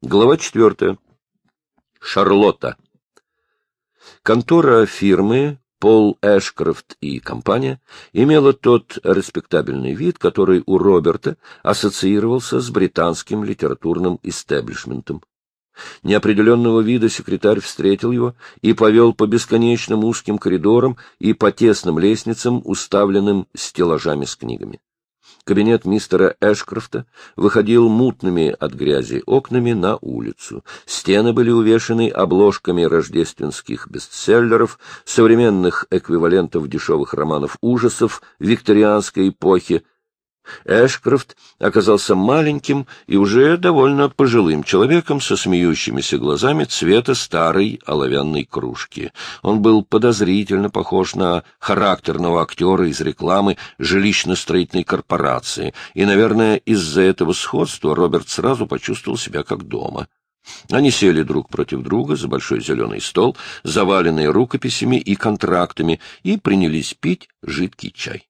Глава четвертая. Шарлотта. Контора фирмы Пол Эшкрофт и компания имела тот респектабельный вид, который у Роберта ассоциировался с британским литературным истеблишментом. Неопределенного вида секретарь встретил его и повел по бесконечным узким коридорам и по тесным лестницам, уставленным стеллажами с книгами. Кабинет мистера Эшкрофта выходил мутными от грязи окнами на улицу. Стены были увешаны обложками рождественских бестселлеров, современных эквивалентов дешевых романов ужасов викторианской эпохи, Эшкрофт оказался маленьким и уже довольно пожилым человеком со смеющимися глазами цвета старой оловянной кружки. Он был подозрительно похож на характерного актера из рекламы жилищно-строительной корпорации, и, наверное, из-за этого сходства Роберт сразу почувствовал себя как дома. Они сели друг против друга за большой зеленый стол, заваленный рукописями и контрактами, и принялись пить жидкий чай.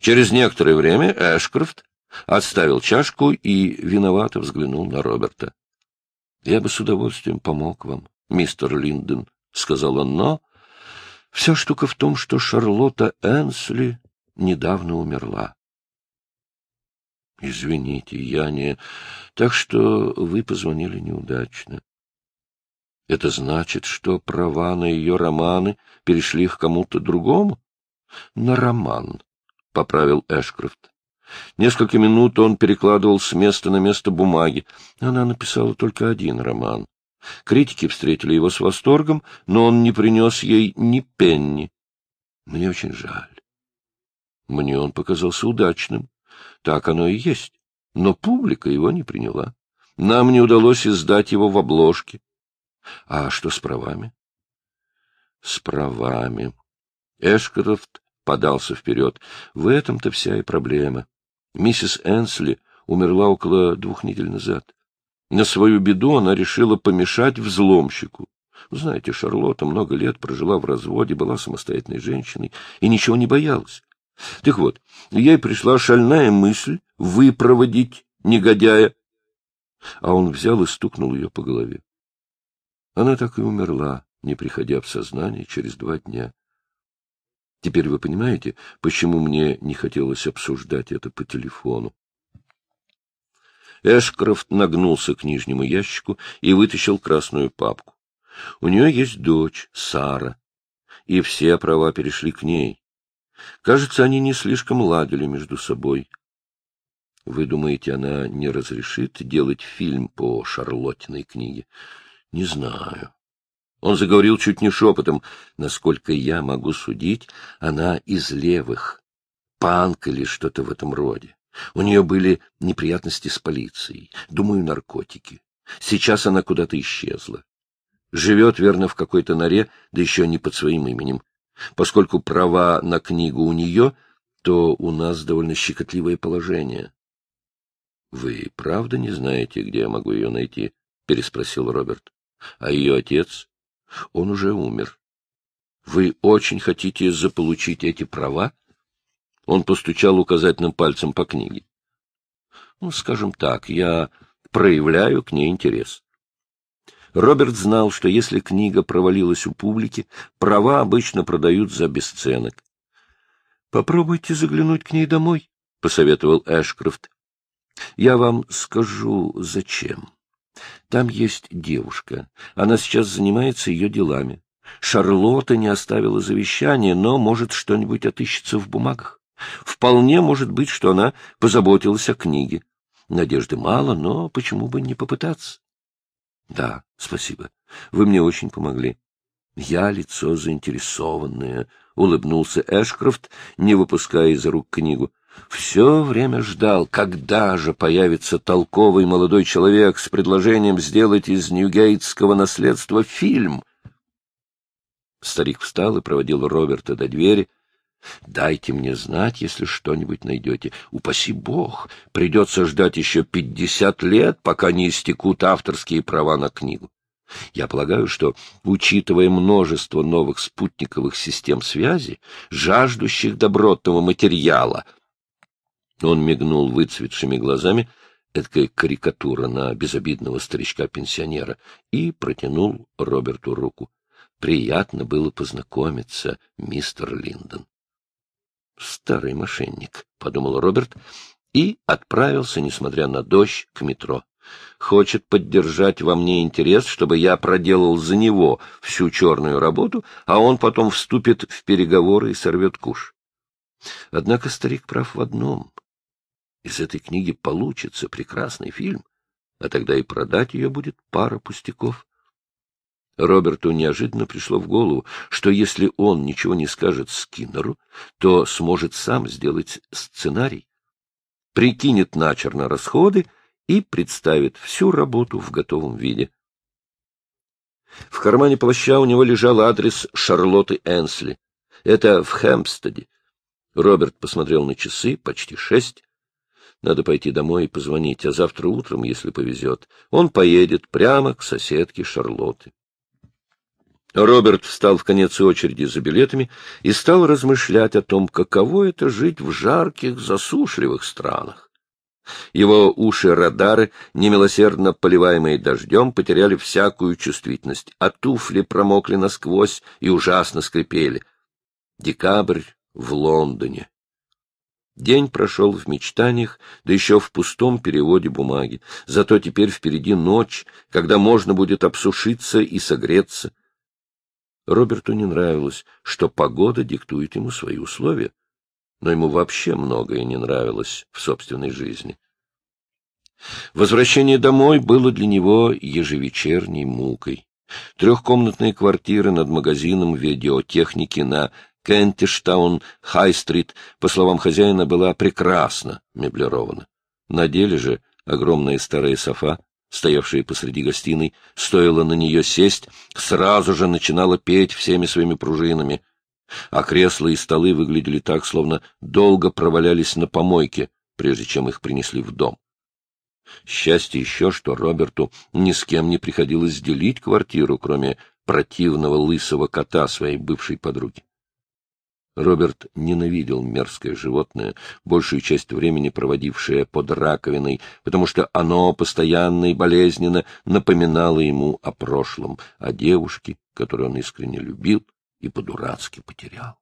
Через некоторое время Эшкрофт отставил чашку и виновато взглянул на Роберта. — Я бы с удовольствием помог вам, мистер Линден, — сказал он, — но вся штука в том, что Шарлотта Энсли недавно умерла. — Извините, я не... Так что вы позвонили неудачно. — Это значит, что права на ее романы перешли к кому-то другому? — На роман, — поправил Эшкрофт. Несколько минут он перекладывал с места на место бумаги. Она написала только один роман. Критики встретили его с восторгом, но он не принес ей ни пенни. Мне очень жаль. Мне он показался удачным. Так оно и есть. Но публика его не приняла. Нам не удалось издать его в обложке. А что с правами? С правами. Эшкрофт подался вперед. В этом-то вся и проблема. Миссис Энсли умерла около двух недель назад. На свою беду она решила помешать взломщику. Знаете, Шарлотта много лет прожила в разводе, была самостоятельной женщиной и ничего не боялась. Так вот, ей пришла шальная мысль выпроводить негодяя, а он взял и стукнул ее по голове. Она так и умерла, не приходя в сознание через два дня. Теперь вы понимаете, почему мне не хотелось обсуждать это по телефону. Эшкрофт нагнулся к нижнему ящику и вытащил красную папку. У нее есть дочь, Сара, и все права перешли к ней. Кажется, они не слишком ладили между собой. Вы думаете, она не разрешит делать фильм по Шарлоттиной книге? Не знаю. Он заговорил чуть не шепотом. Насколько я могу судить, она из левых. Панк или что-то в этом роде. У нее были неприятности с полицией. Думаю, наркотики. Сейчас она куда-то исчезла. Живет, верно, в какой-то норе, да еще не под своим именем. Поскольку права на книгу у нее, то у нас довольно щекотливое положение. — Вы правда не знаете, где я могу ее найти? — переспросил Роберт. — А ее отец? Он уже умер. Вы очень хотите заполучить эти права? Он постучал указательным пальцем по книге. Ну, скажем так, я проявляю к ней интерес. Роберт знал, что если книга провалилась у публики, права обычно продают за бесценок. — Попробуйте заглянуть к ней домой, — посоветовал Эшкрофт. — Я вам скажу, зачем. Там есть девушка. Она сейчас занимается ее делами. Шарлотта не оставила завещания, но, может, что-нибудь отыщется в бумагах. Вполне может быть, что она позаботилась о книге. Надежды мало, но почему бы не попытаться? Да, спасибо. Вы мне очень помогли. Я лицо заинтересованное, — улыбнулся Эшкрофт, не выпуская из рук книгу. Все время ждал, когда же появится толковый молодой человек с предложением сделать из Ньюгейтского наследства фильм. Старик встал и проводил Роберта до двери. — Дайте мне знать, если что-нибудь найдете. Упаси бог, придется ждать еще пятьдесят лет, пока не истекут авторские права на книгу. Я полагаю, что, учитывая множество новых спутниковых систем связи, жаждущих добротного материала — он мигнул выцветшими глазами. эдакая карикатура на безобидного старичка-пенсионера, и протянул Роберту руку. Приятно было познакомиться, мистер Линдон. Старый мошенник, — подумал Роберт, и отправился, несмотря на дождь, к метро. Хочет поддержать во мне интерес, чтобы я проделал за него всю черную работу, а он потом вступит в переговоры и сорвет куш. Однако старик прав в одном. Из этой книги получится прекрасный фильм, а тогда и продать ее будет пара пустяков. Роберту неожиданно пришло в голову, что если он ничего не скажет Скиннеру, то сможет сам сделать сценарий, прикинет начерно расходы и представит всю работу в готовом виде. В кармане плаща у него лежал адрес Шарлотты Энсли. Это в Хэмпстеде. Роберт посмотрел на часы, почти шесть. Надо пойти домой и позвонить, а завтра утром, если повезет, он поедет прямо к соседке Шарлотты. Роберт встал в конец очереди за билетами и стал размышлять о том, каково это жить в жарких, засушливых странах. Его уши-радары, немилосердно поливаемые дождем, потеряли всякую чувствительность, а туфли промокли насквозь и ужасно скрипели. Декабрь в Лондоне. День прошел в мечтаниях, да еще в пустом переводе бумаги. Зато теперь впереди ночь, когда можно будет обсушиться и согреться. Роберту не нравилось, что погода диктует ему свои условия, но ему вообще многое не нравилось в собственной жизни. Возвращение домой было для него ежевечерней мукой. Трехкомнатная квартира над магазином видеотехники на Кентиштаун Хай-стрит, по словам хозяина, была прекрасно меблирована. На деле же огромная старая софа, стоявшая посреди гостиной, стоило на нее сесть, сразу же начинала петь всеми своими пружинами. А кресла и столы выглядели так, словно долго провалялись на помойке, прежде чем их принесли в дом. Счастье еще, что Роберту ни с кем не приходилось делить квартиру, кроме противного лысого кота своей бывшей подруги. Роберт ненавидел мерзкое животное, большую часть времени проводившее под раковиной, потому что оно постоянно и болезненно напоминало ему о прошлом, о девушке, которую он искренне любил и по-дурацки потерял.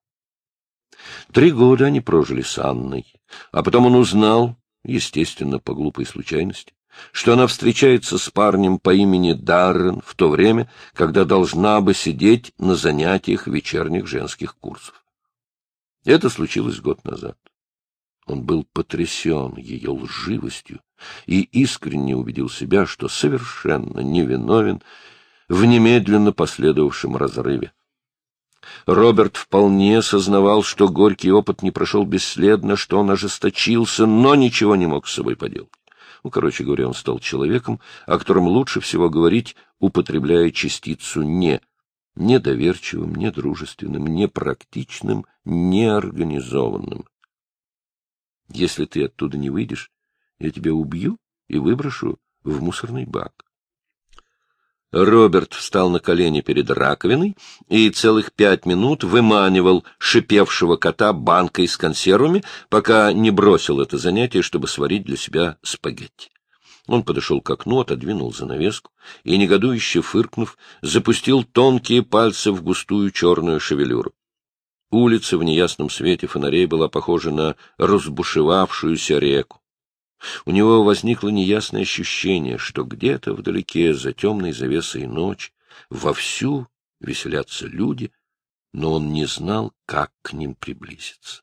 Три года они прожили с Анной, а потом он узнал, естественно, по глупой случайности, что она встречается с парнем по имени Даррен в то время, когда должна бы сидеть на занятиях вечерних женских курсов. Это случилось год назад. Он был потрясен ее лживостью и искренне убедил себя, что совершенно невиновен в немедленно последовавшем разрыве. Роберт вполне сознавал, что горький опыт не прошел бесследно, что он ожесточился, но ничего не мог с собой поделать. Ну, короче говоря, он стал человеком, о котором лучше всего говорить, употребляя частицу «не», недоверчивым, недружественным, непрактичным, неорганизованным. Если ты оттуда не выйдешь, я тебя убью и выброшу в мусорный бак. Роберт встал на колени перед раковиной и целых пять минут выманивал шипевшего кота банкой с консервами, пока не бросил это занятие, чтобы сварить для себя спагетти. Он подошел к окну, отодвинул занавеску и, негодующе фыркнув, запустил тонкие пальцы в густую черную шевелюру. Улица в неясном свете фонарей была похожа на разбушевавшуюся реку. У него возникло неясное ощущение, что где-то вдалеке, за темной завесой ночи, вовсю веселятся люди, но он не знал, как к ним приблизиться.